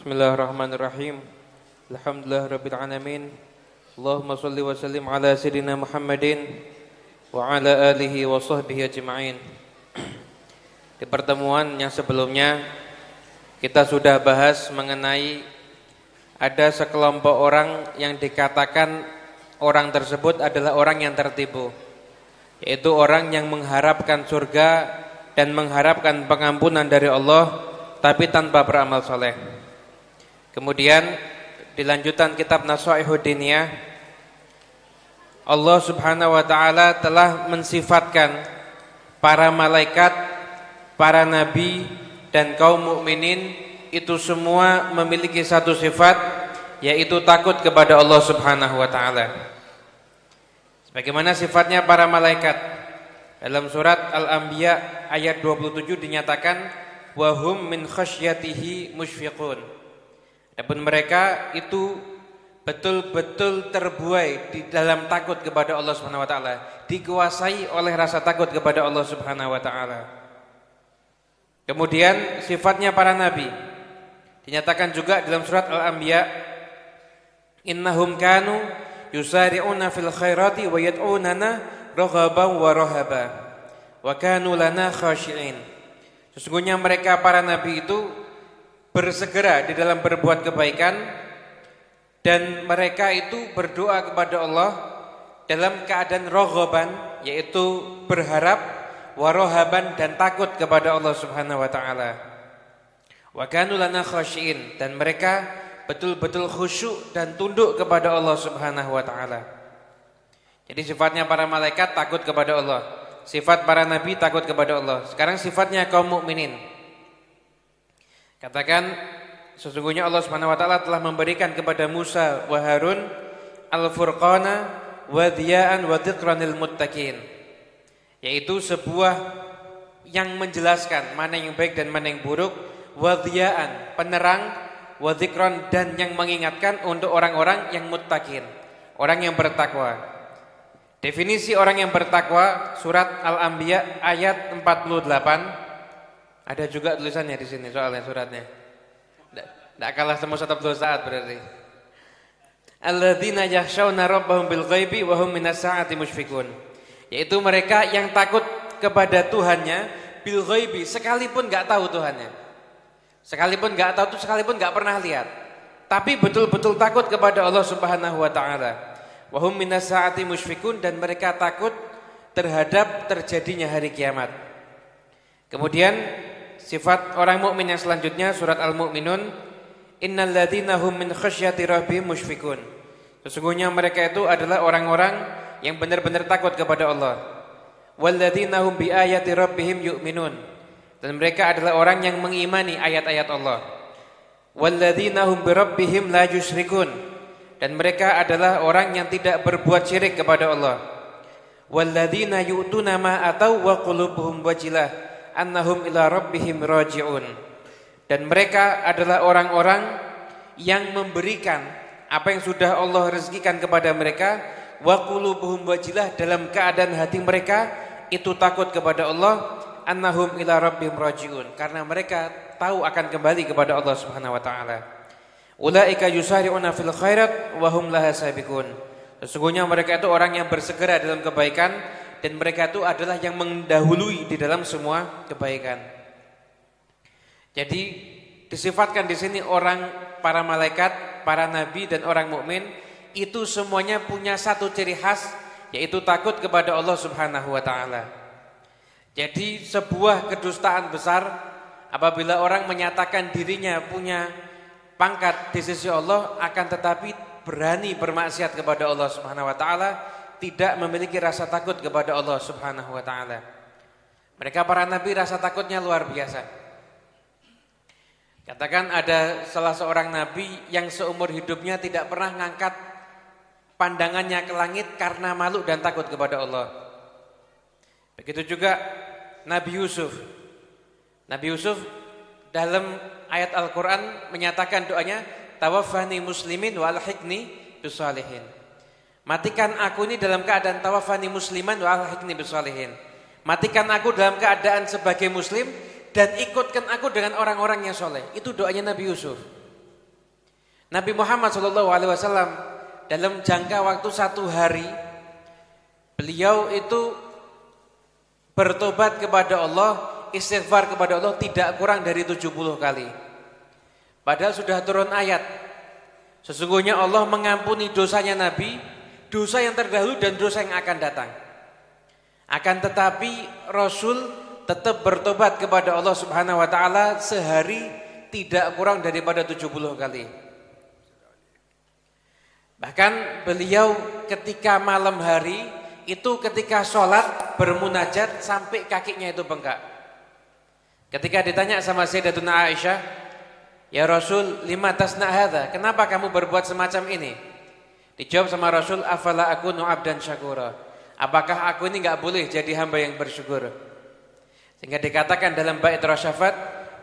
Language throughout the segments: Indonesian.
Bismillahirrahmanirrahim. Alhamdulillah rabbil alamin. Allahumma salli wa sallim ala sayyidina Muhammadin wa ala alihi wa sahbihi ajma'in. Di pertemuan yang sebelumnya kita sudah bahas mengenai ada sekelompok orang yang dikatakan orang tersebut adalah orang yang tertipu. Yaitu orang yang mengharapkan surga dan mengharapkan pengampunan dari Allah tapi tanpa beramal soleh. Kemudian dilanjutan kitab Nasaihud Diniyah Allah Subhanahu wa taala telah mensifatkan para malaikat, para nabi dan kaum mukminin itu semua memiliki satu sifat yaitu takut kepada Allah Subhanahu wa taala. Sebagaimana sifatnya para malaikat. Dalam surat Al-Anbiya ayat 27 dinyatakan wahum min khasyatihi musyfiqun. Adapun mereka itu betul-betul terbuai di dalam takut kepada Allah Subhanahu wa taala, dikuasai oleh rasa takut kepada Allah Subhanahu wa taala. Kemudian sifatnya para nabi dinyatakan juga dalam surat Al-Anbiya innahum kanu yusari'una fil khairati wa yad'unana raghaban wa rahaba wa kanu lana khashi'in. Sesungguhnya mereka para nabi itu bersegera di dalam berbuat kebaikan dan mereka itu berdoa kepada Allah dalam keadaan rohoban yaitu berharap warohaban dan takut kepada Allah Subhanahu wa taala. Wa kanu lana khasyin dan mereka betul-betul khusyuk dan tunduk kepada Allah Subhanahu wa taala. Jadi sifatnya para malaikat takut kepada Allah, sifat para nabi takut kepada Allah. Sekarang sifatnya kaum mukminin. Katakan sesungguhnya Allah Subhanahu wa taala telah memberikan kepada Musa wa Harun al-furqana wa diya'an wa dzikranil muttaqin. Yaitu sebuah yang menjelaskan mana yang baik dan mana yang buruk, wa diya'an, penerang, wa dzikran dan yang mengingatkan untuk orang-orang yang muttaqin, orang yang bertakwa. Definisi orang yang bertakwa surat Al-Anbiya ayat 48 ada juga tulisannya di sini soalnya suratnya. Tidak kalah sama satu saat berarti. Alladzina yakhshawna rabbahum bil ghaibi wa hum minas saati musyfiqun. Yaitu mereka yang takut kepada Tuhannya bil ghaibi sekalipun enggak tahu Tuhannya. Sekalipun enggak tahu tuh sekalipun enggak pernah lihat. Tapi betul-betul takut kepada Allah Subhanahu wa taala. Wa hum minas saati musyfiqun dan mereka takut terhadap terjadinya hari kiamat. Kemudian Sifat orang mukmin yang selanjutnya surat Al-Mu'minun innalladzina hum min khasyati rabbihim musyfikun. Sesungguhnya mereka itu adalah orang-orang yang benar-benar takut kepada Allah. Walladzina hum biayati rabbihim yu'minun. Dan mereka adalah orang yang mengimani ayat-ayat Allah. Walladzina hum birabbihim la yusyrikun. Dan mereka adalah orang yang tidak berbuat syirik kepada Allah. Walladzina yu'tuna ma atau wa qulubuhum wajilah annahum ila rabbihim raji'un. Dan mereka adalah orang-orang yang memberikan apa yang sudah Allah rezekikan kepada mereka wa qulubuhum wajilah dalam keadaan hati mereka itu takut kepada Allah annahum ila rabbihim raji'un karena mereka tahu akan kembali kepada Allah Subhanahu wa taala. Ulaika yusari'una fil khairat wa hum laha sabiqun. Sesungguhnya mereka itu orang yang bersegera dalam kebaikan dan mereka itu adalah yang mendahului di dalam semua kebaikan. Jadi disifatkan di sini orang para malaikat, para nabi dan orang mukmin itu semuanya punya satu ciri khas yaitu takut kepada Allah Subhanahu wa taala. Jadi sebuah kedustaan besar apabila orang menyatakan dirinya punya pangkat di sisi Allah akan tetapi berani bermaksiat kepada Allah Subhanahu wa taala tidak memiliki rasa takut kepada Allah Subhanahu wa taala. Mereka para nabi rasa takutnya luar biasa. Katakan ada salah seorang nabi yang seumur hidupnya tidak pernah ngangkat pandangannya ke langit karena malu dan takut kepada Allah. Begitu juga Nabi Yusuf. Nabi Yusuf dalam ayat Al-Qur'an menyatakan doanya tawaffani muslimin wal hikni bisalihin. Matikan aku ini dalam keadaan tawafani musliman wa alhiqni bisalihin. Matikan aku dalam keadaan sebagai muslim dan ikutkan aku dengan orang-orang yang soleh. Itu doanya Nabi Yusuf. Nabi Muhammad SAW dalam jangka waktu satu hari beliau itu bertobat kepada Allah, istighfar kepada Allah tidak kurang dari 70 kali. Padahal sudah turun ayat. Sesungguhnya Allah mengampuni dosanya Nabi, dosa yang terdahulu dan dosa yang akan datang. Akan tetapi Rasul tetap bertobat kepada Allah Subhanahu wa taala sehari tidak kurang daripada 70 kali. Bahkan beliau ketika malam hari itu ketika sholat bermunajat sampai kakinya itu bengkak. Ketika ditanya sama Sayyidatuna Aisyah, Ya Rasul, lima tasna hadha, kenapa kamu berbuat semacam ini? Dijawab sama Rasul, afala aku dan syakura. Apakah aku ini enggak boleh jadi hamba yang bersyukur? Sehingga dikatakan dalam bait Rasyafat,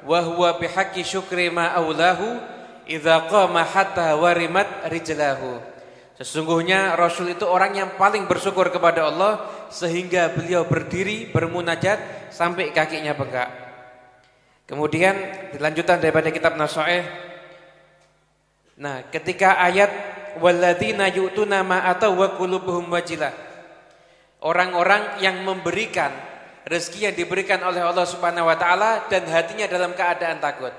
wa huwa bihaqqi syukri ma aulahu idza qama hatta warimat rijlahu. Sesungguhnya Rasul itu orang yang paling bersyukur kepada Allah sehingga beliau berdiri bermunajat sampai kakinya bengkak. Kemudian dilanjutan daripada kitab Nasaih. Nah, ketika ayat walladzina yu'tuna ma atau wa qulubuhum wajilah. Orang-orang yang memberikan rezeki yang diberikan oleh Allah Subhanahu wa taala dan hatinya dalam keadaan takut.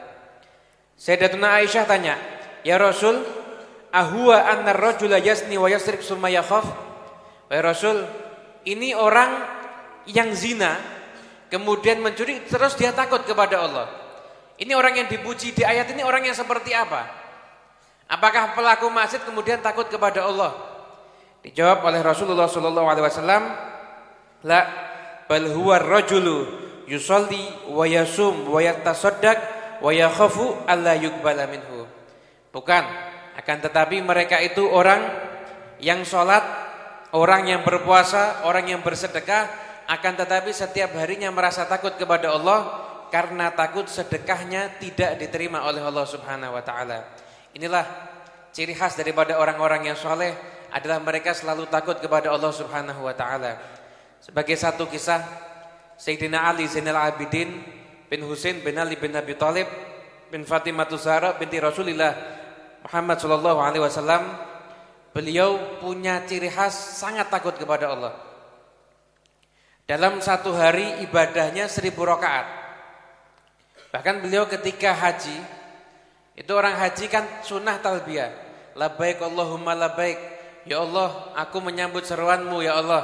Sayyidatuna Aisyah tanya, "Ya Rasul, Ahwa anna rajula yasni wa yasrik summa yakhaf. Wahai Rasul, ini orang yang zina kemudian mencuri terus dia takut kepada Allah. Ini orang yang dipuji di ayat ini orang yang seperti apa? Apakah pelaku maksiat kemudian takut kepada Allah? Dijawab oleh Rasulullah sallallahu alaihi wasallam, la bal huwa rajulu yusalli wa yasum wa yatasaddaq wa yakhafu alla yuqbala minhu. Bukan akan tetapi mereka itu orang yang sholat, orang yang berpuasa, orang yang bersedekah. Akan tetapi setiap harinya merasa takut kepada Allah karena takut sedekahnya tidak diterima oleh Allah Subhanahu Wa Taala. Inilah ciri khas daripada orang-orang yang soleh adalah mereka selalu takut kepada Allah Subhanahu Wa Taala. Sebagai satu kisah, Sayyidina Ali Zainal Abidin bin Husain bin Ali bin Abi Thalib bin Fatimah Zahra binti Rasulullah Muhammad Shallallahu Alaihi Wasallam beliau punya ciri khas sangat takut kepada Allah. Dalam satu hari ibadahnya seribu rakaat. Bahkan beliau ketika haji itu orang haji kan sunnah talbiyah. Labaik Allahumma labaik. Ya Allah, aku menyambut seruanmu ya Allah.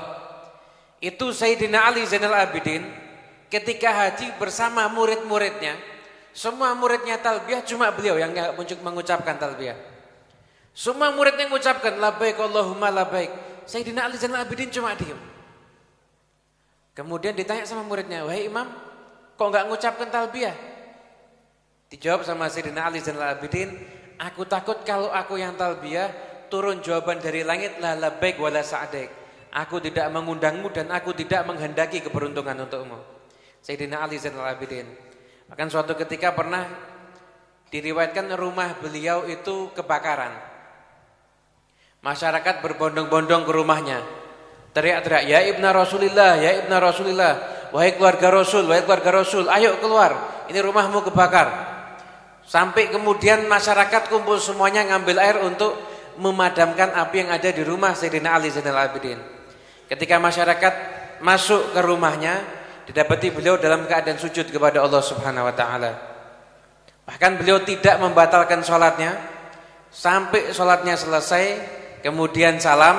Itu Sayyidina Ali Zainal Abidin ketika haji bersama murid-muridnya semua muridnya talbiyah cuma beliau yang enggak mengucapkan talbiyah. Semua muridnya mengucapkan labbaik Allahumma labbaik. Sayyidina Ali Zainal Abidin cuma diam. Kemudian ditanya sama muridnya, "Wahai Imam, kok enggak mengucapkan talbiyah?" Dijawab sama Sayyidina Ali Zainal Abidin, "Aku takut kalau aku yang talbiyah turun jawaban dari langit la labbaik wala sa'daik. Aku tidak mengundangmu dan aku tidak menghendaki keberuntungan untukmu." Sayyidina Ali Zainal Abidin. Bahkan suatu ketika pernah diriwayatkan rumah beliau itu kebakaran. Masyarakat berbondong-bondong ke rumahnya. Teriak-teriak, "Ya Ibnu Rasulillah, ya Ibnu Rasulillah, wahai keluarga Rasul, wahai keluarga Rasul, ayo keluar. Ini rumahmu kebakar." Sampai kemudian masyarakat kumpul semuanya ngambil air untuk memadamkan api yang ada di rumah Sayyidina Ali Zainal Abidin. Ketika masyarakat masuk ke rumahnya, didapati beliau dalam keadaan sujud kepada Allah Subhanahu wa taala. Bahkan beliau tidak membatalkan sholatnya sampai sholatnya selesai, kemudian salam.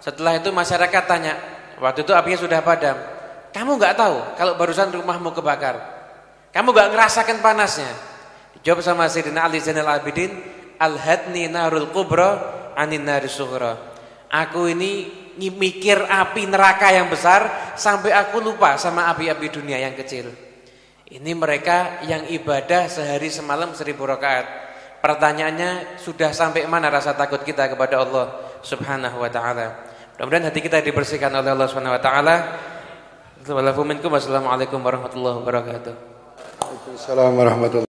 Setelah itu masyarakat tanya, waktu itu apinya sudah padam. Kamu nggak tahu kalau barusan rumahmu kebakar? Kamu nggak ngerasakan panasnya? Dijawab sama Sayyidina Ali Zainal Abidin, Al-hadni narul kubra anin nari Aku ini mikir api neraka yang besar sampai aku lupa sama api-api dunia yang kecil. Ini mereka yang ibadah sehari semalam seribu rakaat. Pertanyaannya sudah sampai mana rasa takut kita kepada Allah Subhanahu wa taala. Mudah-mudahan hati kita dibersihkan oleh Allah Subhanahu wa taala. Wassalamualaikum warahmatullahi wabarakatuh. Waalaikumsalam warahmatullahi